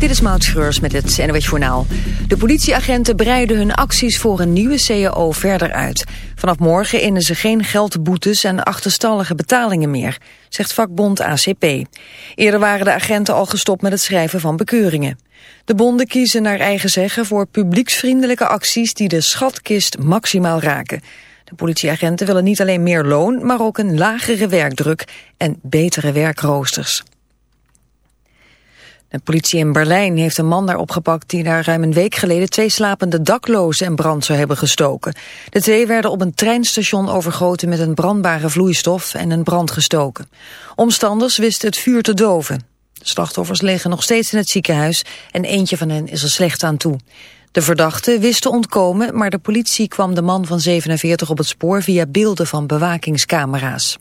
Dit is Maud Schreurs met het NOS Journaal. De politieagenten breiden hun acties voor een nieuwe CAO verder uit. Vanaf morgen innen ze geen geldboetes en achterstallige betalingen meer, zegt vakbond ACP. Eerder waren de agenten al gestopt met het schrijven van bekeuringen. De bonden kiezen naar eigen zeggen voor publieksvriendelijke acties die de schatkist maximaal raken. De politieagenten willen niet alleen meer loon, maar ook een lagere werkdruk en betere werkroosters. De politie in Berlijn heeft een man daar opgepakt die daar ruim een week geleden twee slapende daklozen en brand zou hebben gestoken. De twee werden op een treinstation overgoten met een brandbare vloeistof en een brand gestoken. Omstanders wisten het vuur te doven. De slachtoffers liggen nog steeds in het ziekenhuis en eentje van hen is er slecht aan toe. De verdachten wisten ontkomen, maar de politie kwam de man van 47 op het spoor via beelden van bewakingscamera's.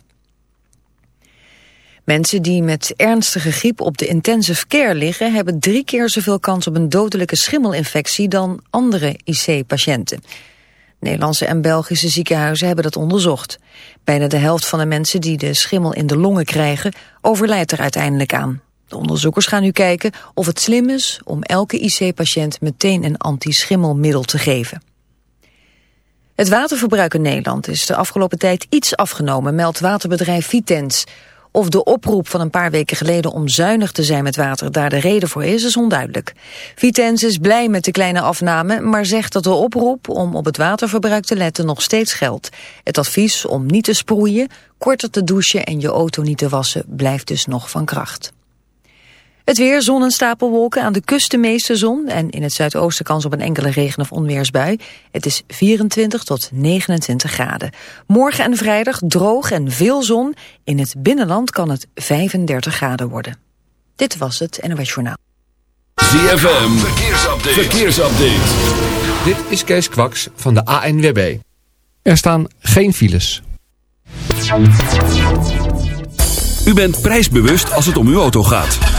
Mensen die met ernstige griep op de intensive care liggen... hebben drie keer zoveel kans op een dodelijke schimmelinfectie dan andere IC-patiënten. Nederlandse en Belgische ziekenhuizen hebben dat onderzocht. Bijna de helft van de mensen die de schimmel in de longen krijgen... overlijdt er uiteindelijk aan. De onderzoekers gaan nu kijken of het slim is om elke IC-patiënt meteen een antischimmelmiddel te geven. Het waterverbruik in Nederland is de afgelopen tijd iets afgenomen, meldt waterbedrijf Vitens. Of de oproep van een paar weken geleden om zuinig te zijn met water daar de reden voor is, is onduidelijk. Vitens is blij met de kleine afname, maar zegt dat de oproep om op het waterverbruik te letten nog steeds geldt. Het advies om niet te sproeien, korter te douchen en je auto niet te wassen blijft dus nog van kracht. Het weer, zon en stapelwolken, aan de kust de meeste zon... en in het zuidoosten kans op een enkele regen- of onweersbui. Het is 24 tot 29 graden. Morgen en vrijdag droog en veel zon. In het binnenland kan het 35 graden worden. Dit was het NOS Journaal. ZFM, verkeersupdate. verkeersupdate. Dit is Kees Kwaks van de ANWB. Er staan geen files. U bent prijsbewust als het om uw auto gaat.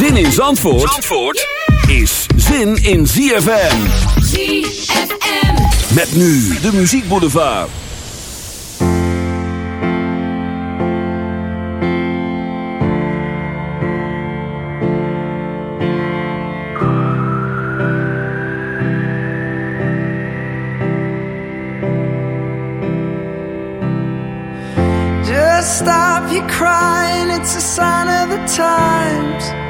Zin in Zandvoort, Zandvoort is zin in ZFM. ZFM. Met nu de muziekboulevard. Just stop your crying, it's a sign of the times.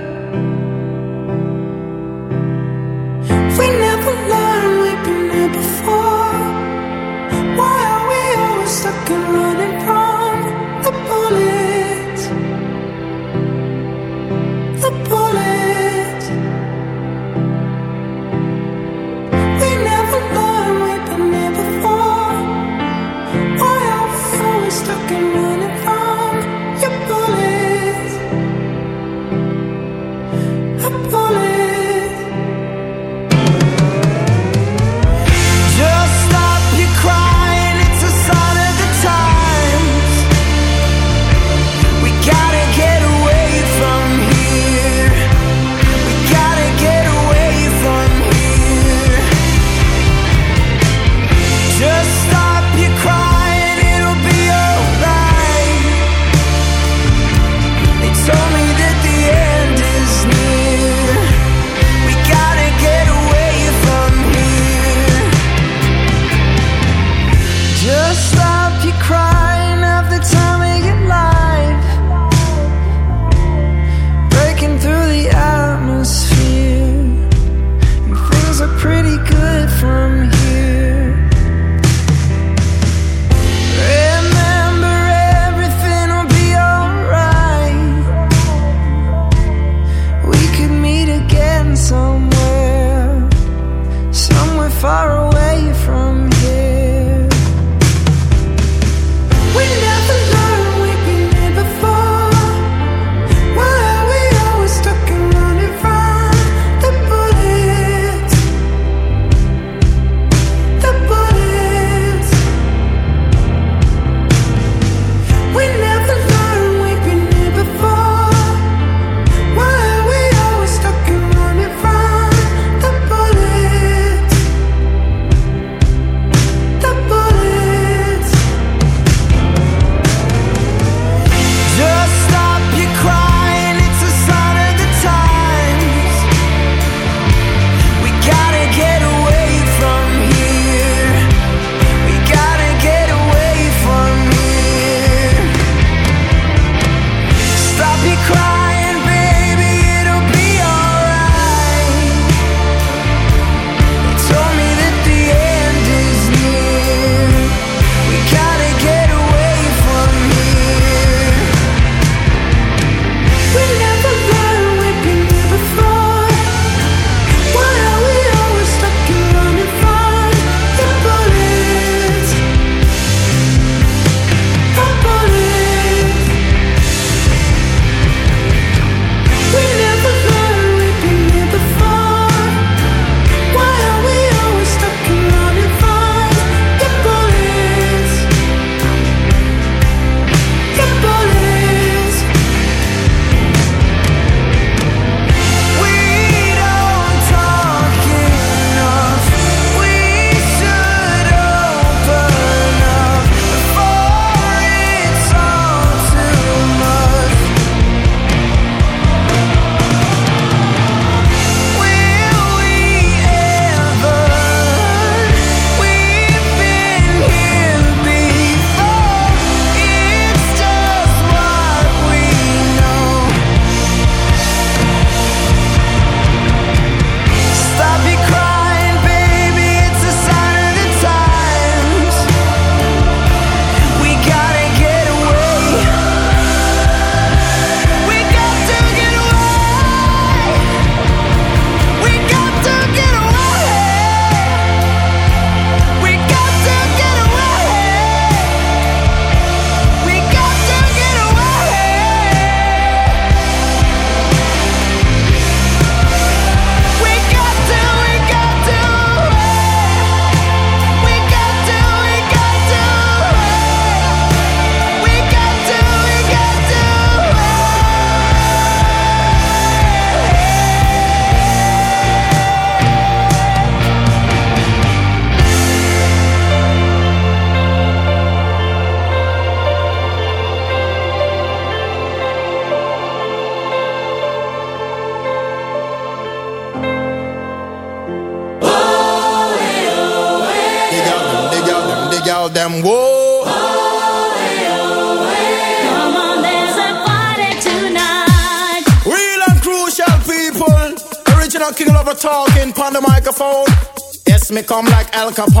Al Capone.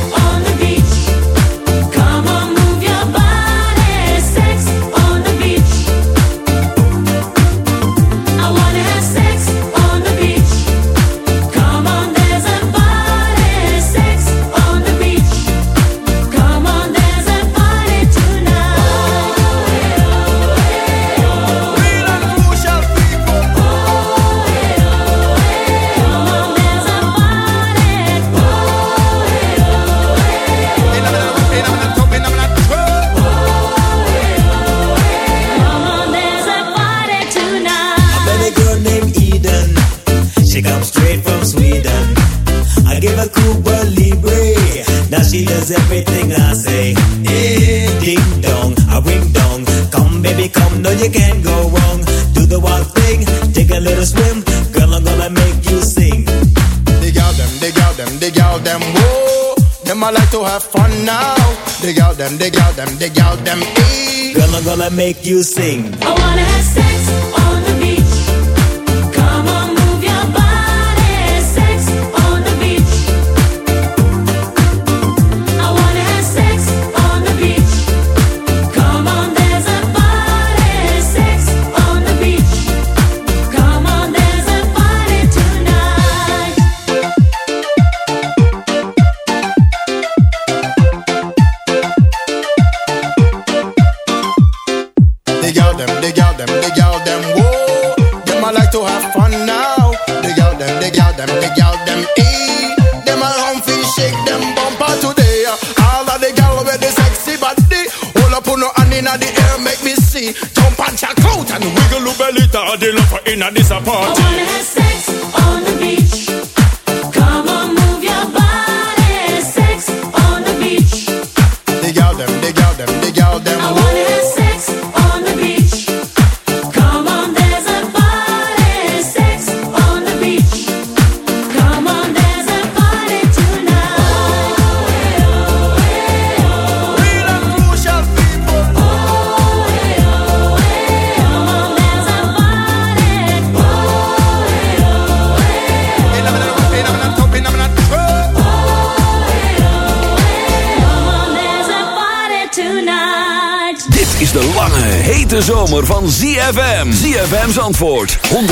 them, the girl them, dig out them. Hey. Girl, I'm gonna make you sing. I wanna have sex.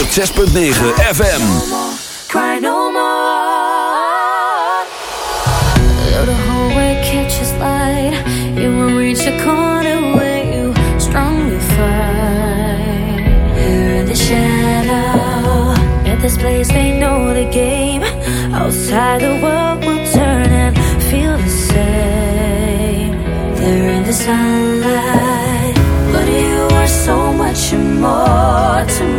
106.9 FM. Cry no more. Catches light, you will reach a corner where you strongly fight. In the shadow, at this place they know the game. Outside the world will turn and feel the same. They're in the sunlight, but you are so much more to me